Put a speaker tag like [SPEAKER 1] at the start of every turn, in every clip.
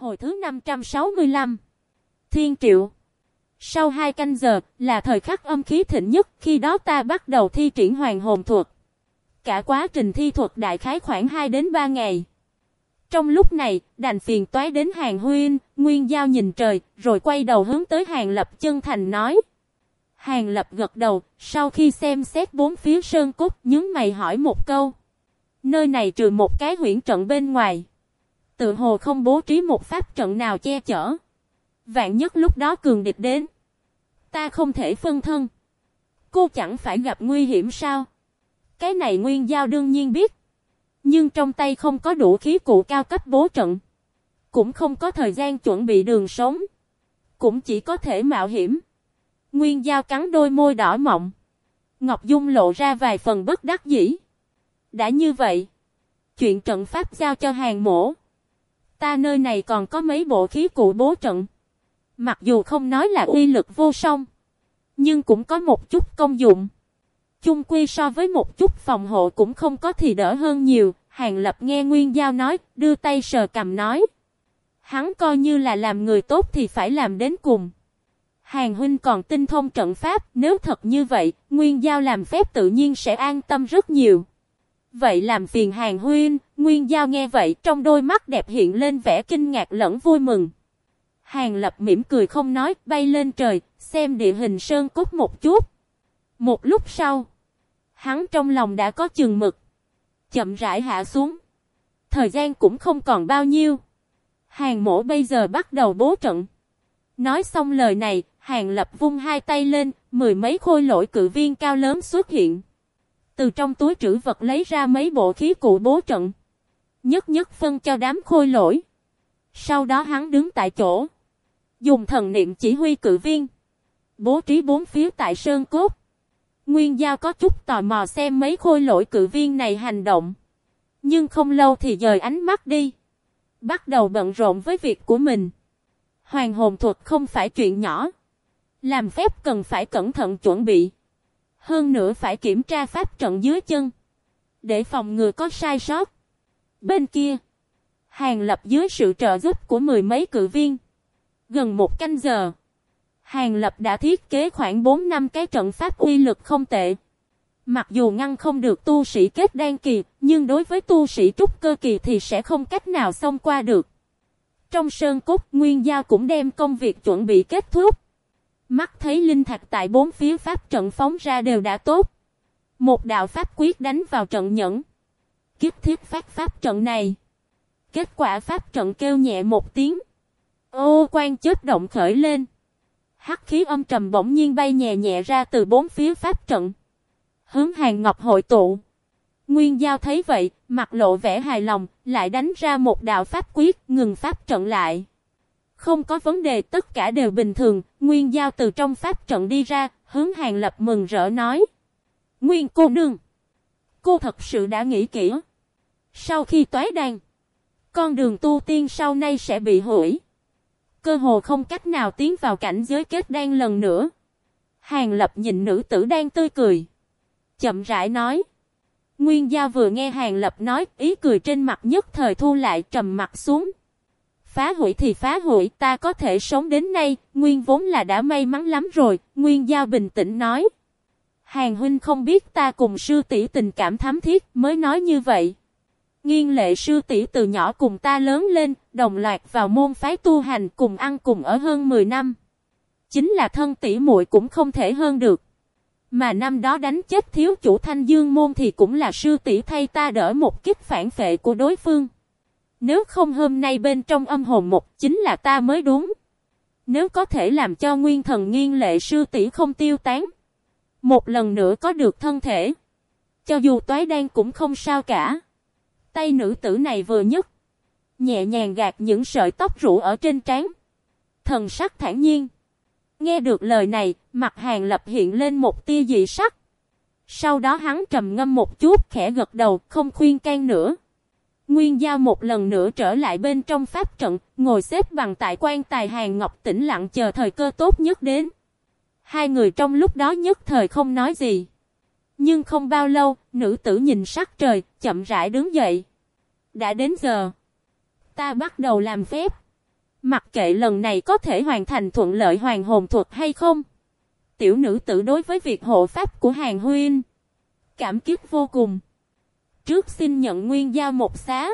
[SPEAKER 1] Hồi thứ 565 Thiên triệu Sau hai canh giờ là thời khắc âm khí thịnh nhất khi đó ta bắt đầu thi triển hoàng hồn thuật. Cả quá trình thi thuật đại khái khoảng 2 đến 3 ngày. Trong lúc này, đành phiền toái đến hàng huyên, nguyên giao nhìn trời, rồi quay đầu hướng tới hàng lập chân thành nói. Hàng lập gật đầu, sau khi xem xét bốn phía sơn cốt, nhướng mày hỏi một câu. Nơi này trừ một cái huyển trận bên ngoài. Tự hồ không bố trí một pháp trận nào che chở. Vạn nhất lúc đó cường địch đến. Ta không thể phân thân. Cô chẳng phải gặp nguy hiểm sao? Cái này nguyên giao đương nhiên biết. Nhưng trong tay không có đủ khí cụ cao cấp bố trận. Cũng không có thời gian chuẩn bị đường sống. Cũng chỉ có thể mạo hiểm. Nguyên giao cắn đôi môi đỏ mọng. Ngọc Dung lộ ra vài phần bất đắc dĩ. Đã như vậy. Chuyện trận pháp giao cho hàng mổ. Ta nơi này còn có mấy bộ khí cụ bố trận. Mặc dù không nói là uy lực vô song. Nhưng cũng có một chút công dụng. Chung quy so với một chút phòng hộ cũng không có thì đỡ hơn nhiều. Hàng lập nghe Nguyên Giao nói, đưa tay sờ cầm nói. Hắn coi như là làm người tốt thì phải làm đến cùng. Hàng huynh còn tinh thông trận pháp, nếu thật như vậy, Nguyên Giao làm phép tự nhiên sẽ an tâm rất nhiều. Vậy làm phiền hàng huyên, Nguyên Giao nghe vậy trong đôi mắt đẹp hiện lên vẻ kinh ngạc lẫn vui mừng. Hàng lập mỉm cười không nói, bay lên trời, xem địa hình sơn cốt một chút. Một lúc sau, hắn trong lòng đã có chừng mực. Chậm rãi hạ xuống. Thời gian cũng không còn bao nhiêu. Hàng mổ bây giờ bắt đầu bố trận. Nói xong lời này, hàng lập vung hai tay lên, mười mấy khôi lỗi cự viên cao lớn xuất hiện. Từ trong túi trữ vật lấy ra mấy bộ khí cụ bố trận. Nhất nhất phân cho đám khôi lỗi. Sau đó hắn đứng tại chỗ. Dùng thần niệm chỉ huy cự viên. Bố trí bốn phía tại sơn cốt. Nguyên Giao có chút tò mò xem mấy khôi lỗi cự viên này hành động. Nhưng không lâu thì dời ánh mắt đi. Bắt đầu bận rộn với việc của mình. Hoàng hồn thuật không phải chuyện nhỏ. Làm phép cần phải cẩn thận chuẩn bị. Hơn nữa phải kiểm tra pháp trận dưới chân. Để phòng ngừa có sai sót. Bên kia. Hàng lập dưới sự trợ giúp của mười mấy cự viên. Gần một canh giờ. Hàng Lập đã thiết kế khoảng 4 năm cái trận pháp uy lực không tệ. Mặc dù ngăn không được tu sĩ kết đan kỳ, nhưng đối với tu sĩ trúc cơ kỳ thì sẽ không cách nào xông qua được. Trong sơn cốt, Nguyên gia cũng đem công việc chuẩn bị kết thúc. Mắt thấy linh thạch tại bốn phía pháp trận phóng ra đều đã tốt. Một đạo pháp quyết đánh vào trận nhẫn. Kiếp thiết phát pháp trận này. Kết quả pháp trận kêu nhẹ một tiếng. Ô quan chết động khởi lên. Hắc khí âm trầm bỗng nhiên bay nhẹ nhẹ ra từ bốn phía pháp trận. Hướng hàng ngọc hội tụ. Nguyên Giao thấy vậy, mặt lộ vẻ hài lòng, lại đánh ra một đạo pháp quyết, ngừng pháp trận lại. Không có vấn đề, tất cả đều bình thường, Nguyên Giao từ trong pháp trận đi ra, hướng hàng lập mừng rỡ nói. Nguyên cô nương, cô thật sự đã nghĩ kỹ. Sau khi toái đàn, con đường tu tiên sau nay sẽ bị hủy. Cơ hồ không cách nào tiến vào cảnh giới kết đan lần nữa. Hàng lập nhìn nữ tử đang tươi cười. Chậm rãi nói. Nguyên gia vừa nghe hàng lập nói, ý cười trên mặt nhất thời thu lại trầm mặt xuống. Phá hủy thì phá hủy, ta có thể sống đến nay, Nguyên vốn là đã may mắn lắm rồi, Nguyên gia bình tĩnh nói. Hàng huynh không biết ta cùng sư tỷ tình cảm thắm thiết mới nói như vậy. Nghiên lệ sư tỷ từ nhỏ cùng ta lớn lên, đồng loạt vào môn phái tu hành cùng ăn cùng ở hơn 10 năm. Chính là thân tỷ muội cũng không thể hơn được. Mà năm đó đánh chết thiếu chủ thanh dương môn thì cũng là sư tỷ thay ta đỡ một kích phản phệ của đối phương. Nếu không hôm nay bên trong âm hồn một chính là ta mới đúng. Nếu có thể làm cho nguyên thần nghiêng lệ sư tỷ không tiêu tán. Một lần nữa có được thân thể. Cho dù toái đan cũng không sao cả. Tay nữ tử này vừa nhấc, nhẹ nhàng gạt những sợi tóc rũ ở trên trán. Thần sắc thản nhiên. Nghe được lời này, mặt hàng lập hiện lên một tia dị sắc. Sau đó hắn trầm ngâm một chút, khẽ gật đầu, không khuyên can nữa. Nguyên Giao một lần nữa trở lại bên trong pháp trận, ngồi xếp bằng tại quan tài hàng ngọc tĩnh lặng chờ thời cơ tốt nhất đến. Hai người trong lúc đó nhất thời không nói gì. Nhưng không bao lâu, nữ tử nhìn sắc trời, chậm rãi đứng dậy. Đã đến giờ. Ta bắt đầu làm phép. Mặc kệ lần này có thể hoàn thành thuận lợi hoàng hồn thuật hay không. Tiểu nữ tử đối với việc hộ pháp của hàng huyên. Cảm kích vô cùng. Trước xin nhận nguyên giao một xá.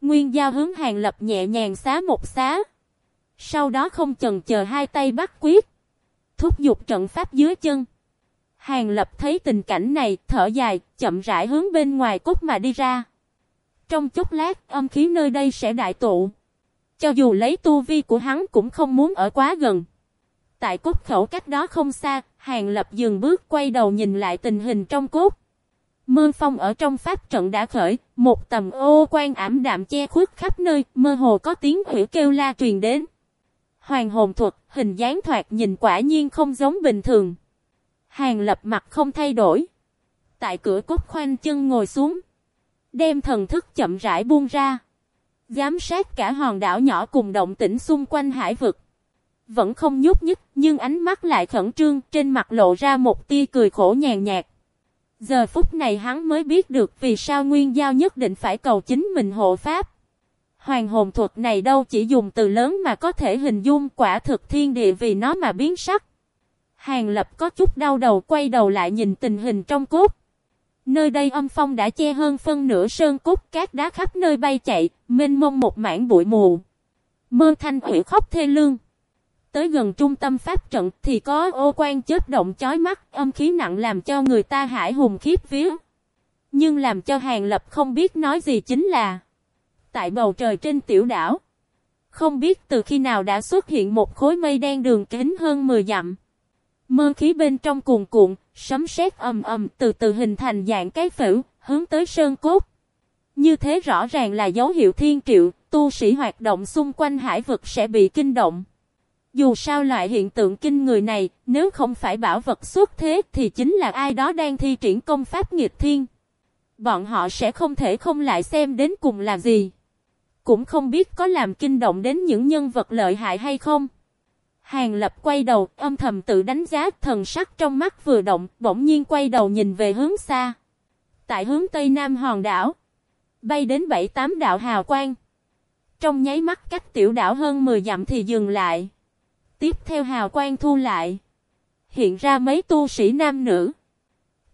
[SPEAKER 1] Nguyên giao hướng hàng lập nhẹ nhàng xá một xá. Sau đó không chần chờ hai tay bắt quyết. Thúc giục trận pháp dưới chân. Hàng lập thấy tình cảnh này, thở dài, chậm rãi hướng bên ngoài cốt mà đi ra. Trong chốc lát, âm khí nơi đây sẽ đại tụ. Cho dù lấy tu vi của hắn cũng không muốn ở quá gần. Tại cốt khẩu cách đó không xa, hàng lập dừng bước quay đầu nhìn lại tình hình trong cốt. Mơ phong ở trong pháp trận đã khởi, một tầm ô quan ảm đạm che khuất khắp nơi, mơ hồ có tiếng hủy kêu la truyền đến. Hoàng hồn thuật, hình dáng thoạt nhìn quả nhiên không giống bình thường. Hàng lập mặt không thay đổi. Tại cửa cốt khoanh chân ngồi xuống. Đem thần thức chậm rãi buông ra. Giám sát cả hòn đảo nhỏ cùng động tĩnh xung quanh hải vực. Vẫn không nhúc nhích, nhưng ánh mắt lại khẩn trương, trên mặt lộ ra một tia cười khổ nhàn nhạt. Giờ phút này hắn mới biết được vì sao Nguyên Giao nhất định phải cầu chính mình hộ pháp. Hoàng hồn thuật này đâu chỉ dùng từ lớn mà có thể hình dung quả thực thiên địa vì nó mà biến sắc. Hàng lập có chút đau đầu quay đầu lại nhìn tình hình trong cốt. Nơi đây âm phong đã che hơn phân nửa sơn cốt cát đá khắp nơi bay chạy, mênh mông một mảng bụi mù. Mơ thanh hủy khóc thê lương. Tới gần trung tâm pháp trận thì có ô quan chết động chói mắt, âm khí nặng làm cho người ta hải hùng khiếp vía. Nhưng làm cho hàng lập không biết nói gì chính là Tại bầu trời trên tiểu đảo Không biết từ khi nào đã xuất hiện một khối mây đen đường kính hơn 10 dặm Mơ khí bên trong cuồn cuộn, sấm sét ầm ầm từ từ hình thành dạng cái phễu, hướng tới sơn cốt. Như thế rõ ràng là dấu hiệu thiên triệu, tu sĩ hoạt động xung quanh hải vực sẽ bị kinh động. Dù sao loại hiện tượng kinh người này, nếu không phải bảo vật xuất thế thì chính là ai đó đang thi triển công pháp nghịch thiên. Bọn họ sẽ không thể không lại xem đến cùng là gì. Cũng không biết có làm kinh động đến những nhân vật lợi hại hay không. Hàng lập quay đầu, âm thầm tự đánh giá thần sắc trong mắt vừa động, bỗng nhiên quay đầu nhìn về hướng xa. Tại hướng tây nam hòn đảo, bay đến bảy tám đạo hào quang. Trong nháy mắt cách tiểu đảo hơn 10 dặm thì dừng lại. Tiếp theo hào quang thu lại. Hiện ra mấy tu sĩ nam nữ.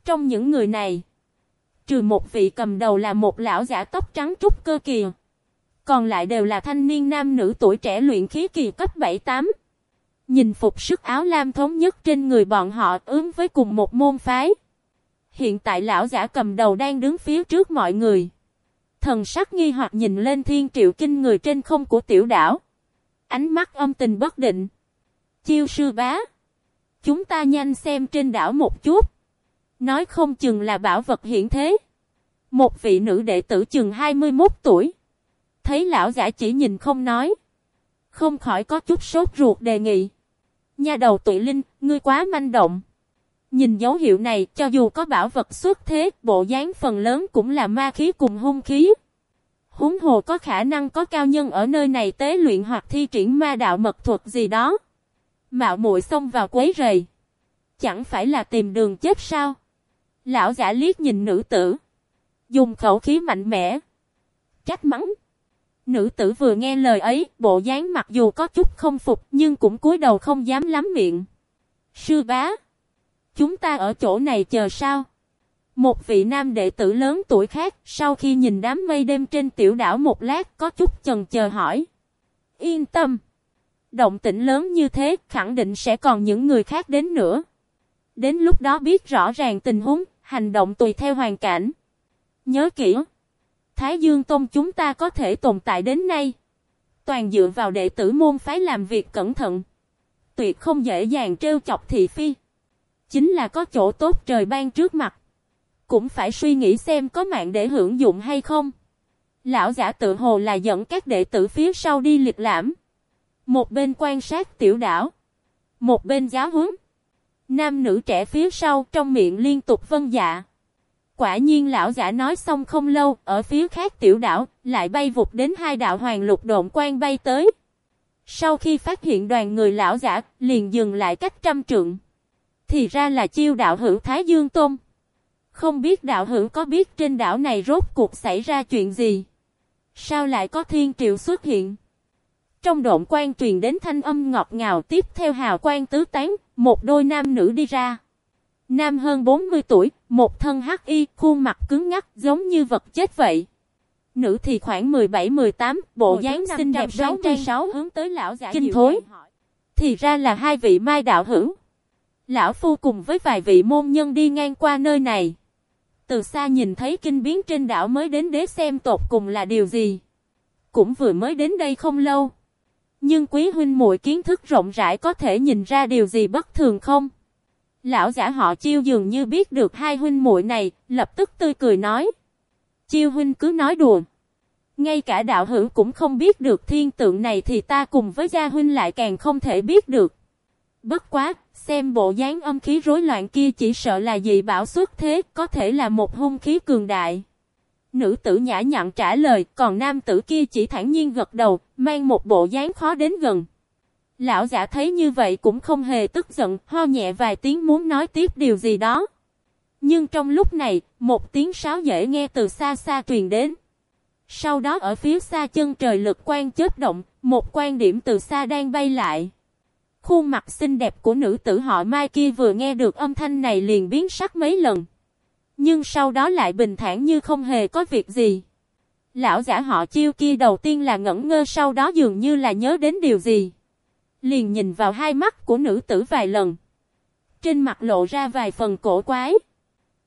[SPEAKER 1] Trong những người này, trừ một vị cầm đầu là một lão giả tóc trắng trúc cơ kỳ. Còn lại đều là thanh niên nam nữ tuổi trẻ luyện khí kỳ cấp 7-8. Nhìn phục sức áo lam thống nhất trên người bọn họ ứng với cùng một môn phái. Hiện tại lão giả cầm đầu đang đứng phía trước mọi người. Thần sắc nghi hoặc nhìn lên thiên triệu kinh người trên không của tiểu đảo. Ánh mắt âm tình bất định. Chiêu sư bá. Chúng ta nhanh xem trên đảo một chút. Nói không chừng là bảo vật hiện thế. Một vị nữ đệ tử chừng 21 tuổi. Thấy lão giả chỉ nhìn không nói. Không khỏi có chút sốt ruột đề nghị. Nha đầu tụi linh, ngươi quá manh động. Nhìn dấu hiệu này, cho dù có bảo vật xuất thế, bộ dáng phần lớn cũng là ma khí cùng hung khí. Húng hồ có khả năng có cao nhân ở nơi này tế luyện hoặc thi triển ma đạo mật thuật gì đó. Mạo muội xông vào quấy rầy. Chẳng phải là tìm đường chết sao? Lão giả liếc nhìn nữ tử. Dùng khẩu khí mạnh mẽ. Trách mắng. Nữ tử vừa nghe lời ấy, bộ dáng mặc dù có chút không phục nhưng cũng cúi đầu không dám lắm miệng. Sư bá, chúng ta ở chỗ này chờ sao? Một vị nam đệ tử lớn tuổi khác, sau khi nhìn đám mây đêm trên tiểu đảo một lát, có chút chần chờ hỏi. Yên tâm. Động tĩnh lớn như thế, khẳng định sẽ còn những người khác đến nữa. Đến lúc đó biết rõ ràng tình huống, hành động tùy theo hoàn cảnh. Nhớ kỹ. Thái Dương Tôn chúng ta có thể tồn tại đến nay. Toàn dựa vào đệ tử môn phái làm việc cẩn thận. Tuyệt không dễ dàng trêu chọc thị phi. Chính là có chỗ tốt trời ban trước mặt. Cũng phải suy nghĩ xem có mạng để hưởng dụng hay không. Lão giả tự hồ là dẫn các đệ tử phía sau đi liệt lãm. Một bên quan sát tiểu đảo. Một bên giáo huấn. Nam nữ trẻ phía sau trong miệng liên tục vân dạ. Quả nhiên lão giả nói xong không lâu, ở phía khác tiểu đảo, lại bay vụt đến hai đạo hoàng lục độn quan bay tới. Sau khi phát hiện đoàn người lão giả, liền dừng lại cách trăm trượng. Thì ra là chiêu đạo hữu Thái Dương Tôn. Không biết đạo hữu có biết trên đảo này rốt cuộc xảy ra chuyện gì? Sao lại có thiên triệu xuất hiện? Trong độn quan truyền đến thanh âm ngọt ngào tiếp theo hào quang tứ tán, một đôi nam nữ đi ra. Nam hơn 40 tuổi, một thân hắc y, khuôn mặt cứng ngắc giống như vật chết vậy. Nữ thì khoảng 17-18, bộ dáng xinh đẹp ráo trang sáu hướng tới lão giả kinh thối. Thì ra là hai vị mai đạo hữu. Lão Phu cùng với vài vị môn nhân đi ngang qua nơi này. Từ xa nhìn thấy kinh biến trên đảo mới đến đế xem tột cùng là điều gì. Cũng vừa mới đến đây không lâu. Nhưng quý huynh muội kiến thức rộng rãi có thể nhìn ra điều gì bất thường không? Lão giả họ chiêu dường như biết được hai huynh muội này, lập tức tươi cười nói. Chiêu huynh cứ nói đùa. Ngay cả đạo hữu cũng không biết được thiên tượng này thì ta cùng với gia huynh lại càng không thể biết được. Bất quá, xem bộ dáng âm khí rối loạn kia chỉ sợ là dị bảo xuất thế, có thể là một hung khí cường đại. Nữ tử nhã nhặn trả lời, còn nam tử kia chỉ thản nhiên gật đầu, mang một bộ dáng khó đến gần. Lão giả thấy như vậy cũng không hề tức giận, ho nhẹ vài tiếng muốn nói tiếp điều gì đó. Nhưng trong lúc này, một tiếng sáo dễ nghe từ xa xa truyền đến. Sau đó ở phía xa chân trời lực quan chớp động, một quan điểm từ xa đang bay lại. Khuôn mặt xinh đẹp của nữ tử họ Mai kia vừa nghe được âm thanh này liền biến sắc mấy lần. Nhưng sau đó lại bình thản như không hề có việc gì. Lão giả họ chiêu kia đầu tiên là ngẩn ngơ sau đó dường như là nhớ đến điều gì. Liền nhìn vào hai mắt của nữ tử vài lần. Trên mặt lộ ra vài phần cổ quái.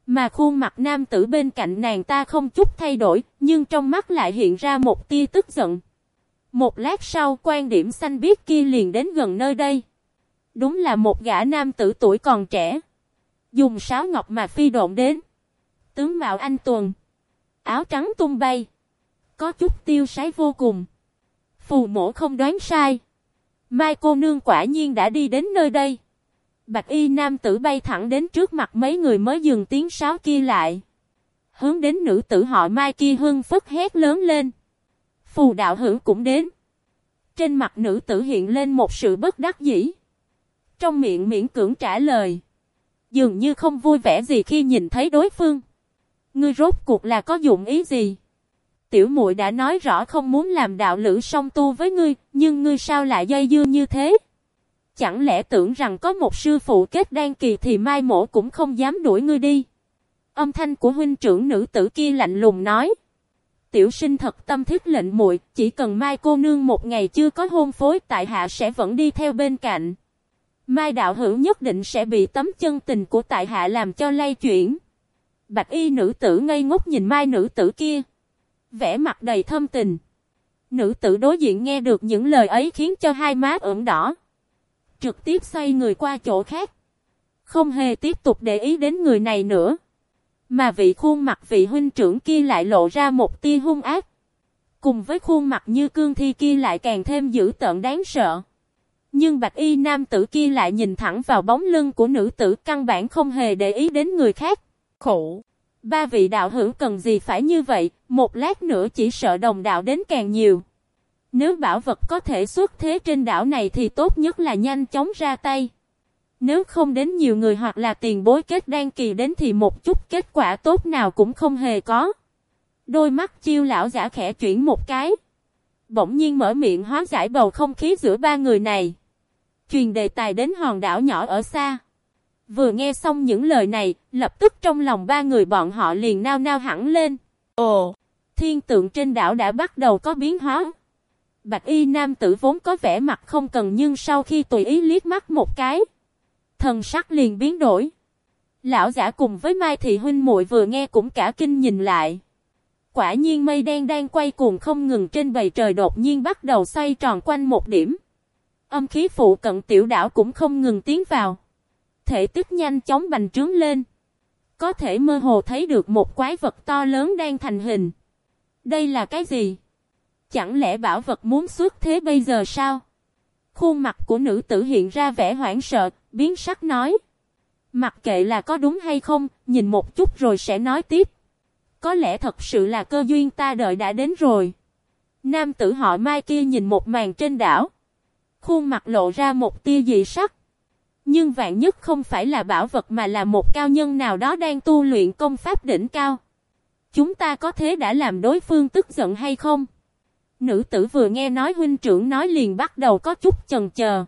[SPEAKER 1] Mà khuôn mặt nam tử bên cạnh nàng ta không chút thay đổi, nhưng trong mắt lại hiện ra một tia tức giận. Một lát sau quan điểm xanh biết kia liền đến gần nơi đây. Đúng là một gã nam tử tuổi còn trẻ. Dùng sáo ngọc mà phi độn đến. Tướng mạo anh tuần. Áo trắng tung bay. Có chút tiêu sái vô cùng. Phù mổ không đoán sai. Mai cô nương quả nhiên đã đi đến nơi đây. Bạch y nam tử bay thẳng đến trước mặt mấy người mới dừng tiếng sáo kia lại. Hướng đến nữ tử họ Mai kia hưng phất hét lớn lên. Phù đạo hữu cũng đến. Trên mặt nữ tử hiện lên một sự bất đắc dĩ. Trong miệng miễn cưỡng trả lời. Dường như không vui vẻ gì khi nhìn thấy đối phương. Ngươi rốt cuộc là có dụng ý gì? Tiểu muội đã nói rõ không muốn làm đạo lữ song tu với ngươi, nhưng ngươi sao lại dây dưa như thế? Chẳng lẽ tưởng rằng có một sư phụ kết đan kỳ thì mai mổ cũng không dám đuổi ngươi đi? Âm thanh của huynh trưởng nữ tử kia lạnh lùng nói. Tiểu sinh thật tâm thiết lệnh muội, chỉ cần mai cô nương một ngày chưa có hôn phối tại hạ sẽ vẫn đi theo bên cạnh. Mai đạo hữu nhất định sẽ bị tấm chân tình của tại hạ làm cho lay chuyển. Bạch y nữ tử ngây ngốc nhìn mai nữ tử kia. Vẽ mặt đầy thâm tình. Nữ tử đối diện nghe được những lời ấy khiến cho hai má ửng đỏ. Trực tiếp xoay người qua chỗ khác. Không hề tiếp tục để ý đến người này nữa. Mà vị khuôn mặt vị huynh trưởng kia lại lộ ra một tia hung ác. Cùng với khuôn mặt như cương thi kia lại càng thêm dữ tợn đáng sợ. Nhưng bạch y nam tử kia lại nhìn thẳng vào bóng lưng của nữ tử căn bản không hề để ý đến người khác. Khổ! Ba vị đạo hữu cần gì phải như vậy, một lát nữa chỉ sợ đồng đạo đến càng nhiều. Nếu bảo vật có thể xuất thế trên đảo này thì tốt nhất là nhanh chóng ra tay. Nếu không đến nhiều người hoặc là tiền bối kết đan kỳ đến thì một chút kết quả tốt nào cũng không hề có. Đôi mắt chiêu lão giả khẽ chuyển một cái. Bỗng nhiên mở miệng hóa giải bầu không khí giữa ba người này. Truyền đề tài đến hòn đảo nhỏ ở xa. Vừa nghe xong những lời này, lập tức trong lòng ba người bọn họ liền nao nao hẳn lên. Ồ, thiên tượng trên đảo đã bắt đầu có biến hóa. Bạch y nam tử vốn có vẻ mặt không cần nhưng sau khi tùy ý liếc mắt một cái, thần sắc liền biến đổi. Lão giả cùng với Mai Thị Huynh muội vừa nghe cũng cả kinh nhìn lại. Quả nhiên mây đen đang quay cuồng không ngừng trên bầy trời đột nhiên bắt đầu xoay tròn quanh một điểm. Âm khí phụ cận tiểu đảo cũng không ngừng tiến vào. Thể tích nhanh chóng bành trướng lên. Có thể mơ hồ thấy được một quái vật to lớn đang thành hình. Đây là cái gì? Chẳng lẽ bảo vật muốn xuất thế bây giờ sao? Khuôn mặt của nữ tử hiện ra vẻ hoảng sợ, biến sắc nói. Mặc kệ là có đúng hay không, nhìn một chút rồi sẽ nói tiếp. Có lẽ thật sự là cơ duyên ta đợi đã đến rồi. Nam tử họ Mai kia nhìn một màn trên đảo. Khuôn mặt lộ ra một tia dị sắc. Nhưng vạn nhất không phải là bảo vật mà là một cao nhân nào đó đang tu luyện công pháp đỉnh cao. Chúng ta có thế đã làm đối phương tức giận hay không? Nữ tử vừa nghe nói huynh trưởng nói liền bắt đầu có chút chần chờ.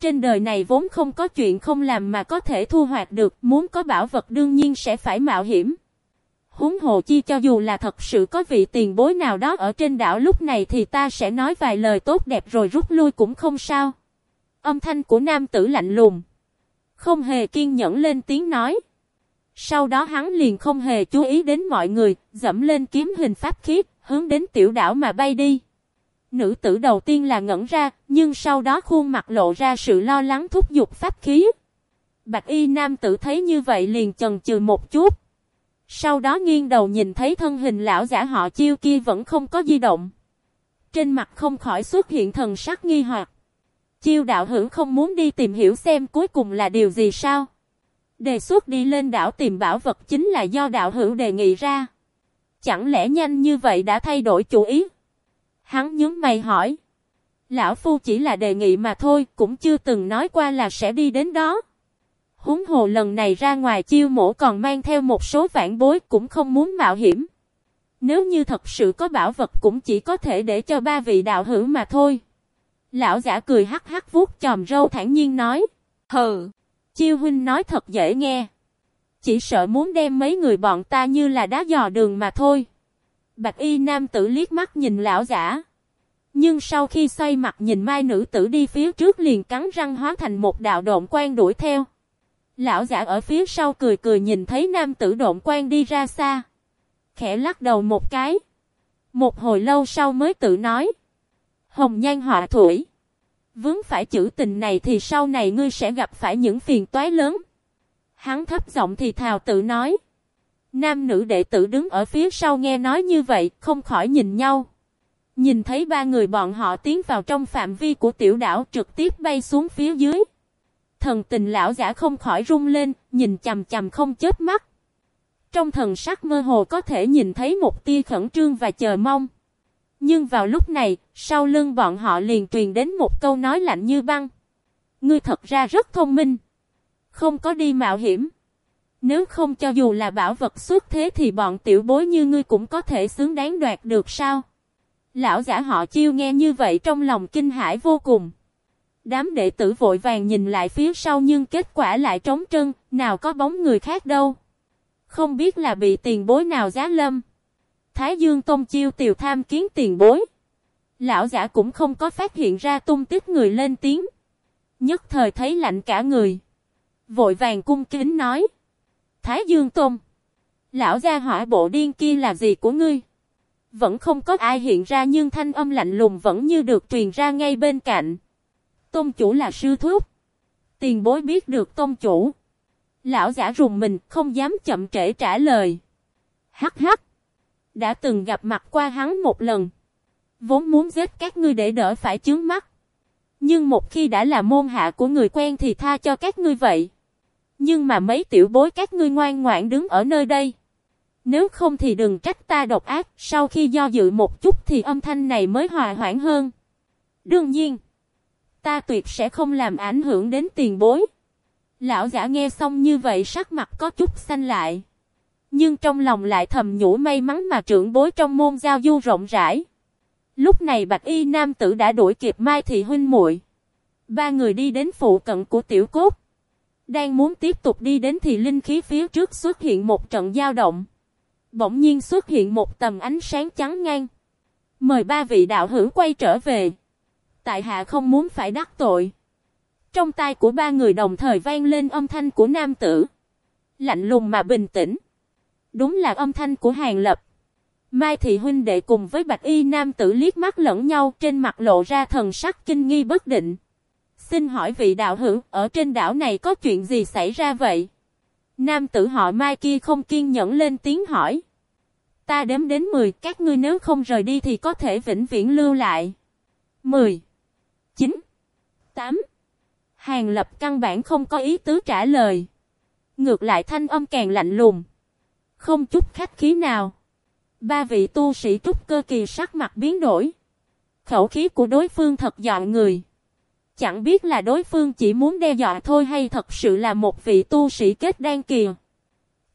[SPEAKER 1] Trên đời này vốn không có chuyện không làm mà có thể thu hoạch được, muốn có bảo vật đương nhiên sẽ phải mạo hiểm. Húng hồ chi cho dù là thật sự có vị tiền bối nào đó ở trên đảo lúc này thì ta sẽ nói vài lời tốt đẹp rồi rút lui cũng không sao. Âm thanh của nam tử lạnh lùng. Không hề kiên nhẫn lên tiếng nói. Sau đó hắn liền không hề chú ý đến mọi người, dẫm lên kiếm hình pháp khí, hướng đến tiểu đảo mà bay đi. Nữ tử đầu tiên là ngẩn ra, nhưng sau đó khuôn mặt lộ ra sự lo lắng thúc giục pháp khí. Bạch y nam tử thấy như vậy liền chần chừ một chút. Sau đó nghiêng đầu nhìn thấy thân hình lão giả họ chiêu kia vẫn không có di động. Trên mặt không khỏi xuất hiện thần sắc nghi hoặc. Chiêu đạo hữu không muốn đi tìm hiểu xem cuối cùng là điều gì sao? Đề xuất đi lên đảo tìm bảo vật chính là do đạo hữu đề nghị ra. Chẳng lẽ nhanh như vậy đã thay đổi chủ ý? Hắn nhướng mày hỏi. Lão Phu chỉ là đề nghị mà thôi, cũng chưa từng nói qua là sẽ đi đến đó. Húng hồ lần này ra ngoài chiêu mổ còn mang theo một số vạn bối cũng không muốn mạo hiểm. Nếu như thật sự có bảo vật cũng chỉ có thể để cho ba vị đạo hữu mà thôi. Lão giả cười hắc hắc vuốt chòm râu thản nhiên nói. Hừ, chiêu huynh nói thật dễ nghe. Chỉ sợ muốn đem mấy người bọn ta như là đá dò đường mà thôi. Bạch y nam tử liếc mắt nhìn lão giả. Nhưng sau khi xoay mặt nhìn mai nữ tử đi phía trước liền cắn răng hóa thành một đạo độn quan đuổi theo. Lão giả ở phía sau cười cười nhìn thấy nam tử độn quan đi ra xa. Khẽ lắc đầu một cái. Một hồi lâu sau mới tự nói. Hồng nhan họa thủy. Vướng phải chữ tình này thì sau này ngươi sẽ gặp phải những phiền toái lớn. Hắn thấp giọng thì thào tự nói. Nam nữ đệ tử đứng ở phía sau nghe nói như vậy, không khỏi nhìn nhau. Nhìn thấy ba người bọn họ tiến vào trong phạm vi của tiểu đảo trực tiếp bay xuống phía dưới. Thần tình lão giả không khỏi rung lên, nhìn chầm chầm không chết mắt. Trong thần sắc mơ hồ có thể nhìn thấy một tia khẩn trương và chờ mong. Nhưng vào lúc này, sau lưng bọn họ liền truyền đến một câu nói lạnh như băng. Ngươi thật ra rất thông minh. Không có đi mạo hiểm. Nếu không cho dù là bảo vật xuất thế thì bọn tiểu bối như ngươi cũng có thể xứng đáng đoạt được sao? Lão giả họ chiêu nghe như vậy trong lòng kinh hãi vô cùng. Đám đệ tử vội vàng nhìn lại phía sau nhưng kết quả lại trống trơn, nào có bóng người khác đâu. Không biết là bị tiền bối nào giá lâm. Thái Dương Tôn chiêu tiều tham kiến tiền bối. Lão giả cũng không có phát hiện ra tung tích người lên tiếng. Nhất thời thấy lạnh cả người. Vội vàng cung kính nói. Thái Dương Tôn. Lão gia hỏa bộ điên kia là gì của ngươi? Vẫn không có ai hiện ra nhưng thanh âm lạnh lùng vẫn như được truyền ra ngay bên cạnh. Tôn chủ là sư thúc. Tiền bối biết được tôn chủ. Lão giả rùng mình, không dám chậm trễ trả lời. Hắc hắc. Đã từng gặp mặt qua hắn một lần. Vốn muốn giết các ngươi để đỡ phải chướng mắt. Nhưng một khi đã là môn hạ của người quen thì tha cho các ngươi vậy. Nhưng mà mấy tiểu bối các ngươi ngoan ngoãn đứng ở nơi đây. Nếu không thì đừng trách ta độc ác, sau khi do dự một chút thì âm thanh này mới hòa hoãn hơn. Đương nhiên, ta tuyệt sẽ không làm ảnh hưởng đến tiền bối. Lão giả nghe xong như vậy sắc mặt có chút xanh lại. Nhưng trong lòng lại thầm nhủ may mắn mà trưởng bối trong môn giao du rộng rãi. Lúc này bạch y nam tử đã đuổi kịp Mai Thị Huynh muội Ba người đi đến phụ cận của tiểu cốt. Đang muốn tiếp tục đi đến thì linh khí phía trước xuất hiện một trận dao động. Bỗng nhiên xuất hiện một tầm ánh sáng trắng ngang. Mời ba vị đạo hữu quay trở về. Tại hạ không muốn phải đắc tội. Trong tai của ba người đồng thời vang lên âm thanh của nam tử. Lạnh lùng mà bình tĩnh. Đúng là âm thanh của Hàng Lập. Mai Thị Huynh đệ cùng với Bạch Y nam tử liếc mắt lẫn nhau trên mặt lộ ra thần sắc kinh nghi bất định. Xin hỏi vị đạo hữu, ở trên đảo này có chuyện gì xảy ra vậy? Nam tử họ Mai kia không kiên nhẫn lên tiếng hỏi. Ta đếm đến 10, các ngươi nếu không rời đi thì có thể vĩnh viễn lưu lại. 10, 9, 8. Hàng lập căn bản không có ý tứ trả lời. Ngược lại thanh âm càng lạnh lùng. Không chút khách khí nào. Ba vị tu sĩ trúc cơ kỳ sắc mặt biến đổi. Khẩu khí của đối phương thật dọa người. Chẳng biết là đối phương chỉ muốn đe dọa thôi hay thật sự là một vị tu sĩ kết đan kìa.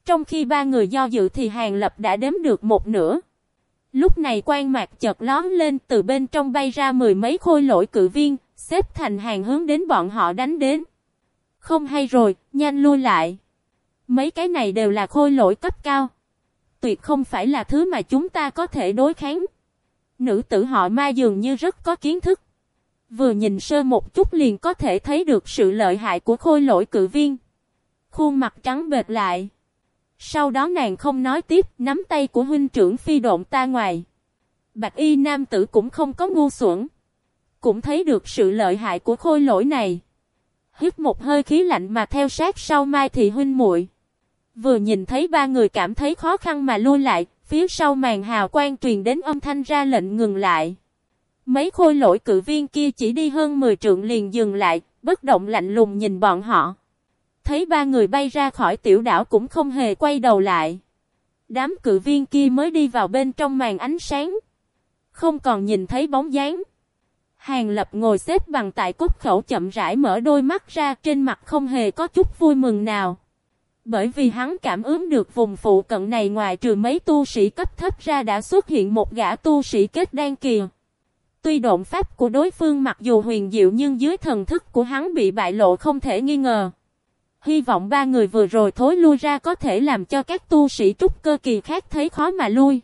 [SPEAKER 1] Trong khi ba người do dự thì Hàng Lập đã đếm được một nửa. Lúc này quan mạc chợt lón lên từ bên trong bay ra mười mấy khôi lỗi cự viên, xếp thành hàng hướng đến bọn họ đánh đến. Không hay rồi, nhanh lui lại. Mấy cái này đều là khôi lỗi cấp cao. Tuyệt không phải là thứ mà chúng ta có thể đối kháng. Nữ tử họ ma dường như rất có kiến thức. Vừa nhìn sơ một chút liền có thể thấy được sự lợi hại của khôi lỗi cự viên. Khuôn mặt trắng bệt lại. Sau đó nàng không nói tiếp, nắm tay của huynh trưởng phi độn ta ngoài. Bạch y nam tử cũng không có ngu xuẩn. Cũng thấy được sự lợi hại của khôi lỗi này. Hít một hơi khí lạnh mà theo sát sau mai thì huynh muội Vừa nhìn thấy ba người cảm thấy khó khăn mà lui lại, phía sau màn hào quang truyền đến âm thanh ra lệnh ngừng lại. Mấy khôi lỗi cự viên kia chỉ đi hơn 10 trượng liền dừng lại, bất động lạnh lùng nhìn bọn họ. Thấy ba người bay ra khỏi tiểu đảo cũng không hề quay đầu lại. Đám cự viên kia mới đi vào bên trong màn ánh sáng. Không còn nhìn thấy bóng dáng. Hàng lập ngồi xếp bằng tại cốt khẩu chậm rãi mở đôi mắt ra trên mặt không hề có chút vui mừng nào. Bởi vì hắn cảm ứng được vùng phụ cận này ngoài trừ mấy tu sĩ cấp thấp ra đã xuất hiện một gã tu sĩ kết đan kìa. Tuy độn pháp của đối phương mặc dù huyền diệu nhưng dưới thần thức của hắn bị bại lộ không thể nghi ngờ. Hy vọng ba người vừa rồi thối lui ra có thể làm cho các tu sĩ trúc cơ kỳ khác thấy khó mà lui.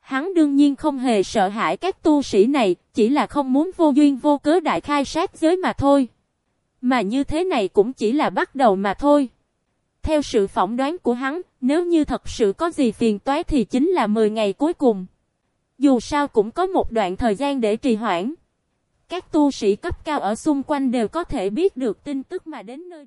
[SPEAKER 1] Hắn đương nhiên không hề sợ hãi các tu sĩ này, chỉ là không muốn vô duyên vô cớ đại khai sát giới mà thôi. Mà như thế này cũng chỉ là bắt đầu mà thôi. Theo sự phỏng đoán của hắn, nếu như thật sự có gì phiền toái thì chính là 10 ngày cuối cùng. Dù sao cũng có một đoạn thời gian để trì hoãn. Các tu sĩ cấp cao ở xung quanh đều có thể biết được tin tức mà đến nơi.